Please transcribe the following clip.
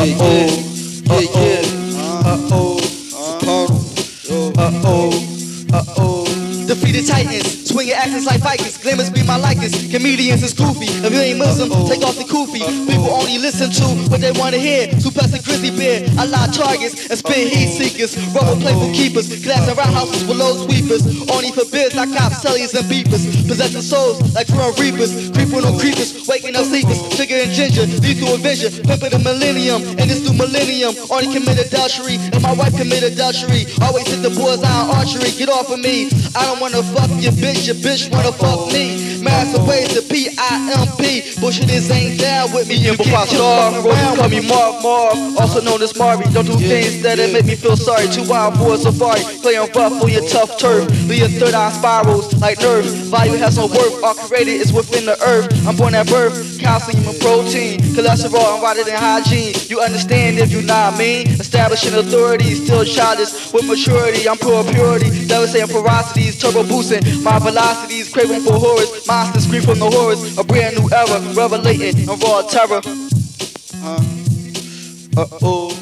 Uh oh, yeah, yeah. Uh oh, uh oh, uh oh. Defeated titans, swinging axes like Vikings. Glimmers be my likeness. Comedians is goofy. If you ain't Muslim, take off the kufi. People only listen to what they wanna hear. Two past a grizzly bear. I lie targets and spin heat seekers. Rubber playful keepers. Glass and houses with low sweepers. Only for biz like cops, cellies, and beepers. Possessing souls like grim reapers. Creeping on creepers. Waking up sleepers. Sugar and ginger. Lethal adventure. Pimping the millennium. And this new millennium. Only commit adultery. And my wife commit adultery. Always hit the boys out archery. Get off of me. I don't wanna fuck your bitch, your bitch wanna fuck me. Master ways to P-I-M-P. Bullshit is ain't down with me. You can't star, Rosie call me Marv Marv, also known as Marvy. Don't do things that make me feel sorry. Two wild boys safari, playing rough on your tough turf. Leave your third eye spirals like nerves. Value has no worth, all created is within the earth. I'm born at birth, and protein, cholesterol and rotted in hygiene. You understand if you not mean? Establishing authority, still childish with maturity. I'm pure purity, devastating ferocities, turbo boosting my velocities, craving for horrors. Monsters scream from the horrors, a brand new era, revelating and raw terror. Uh, uh oh.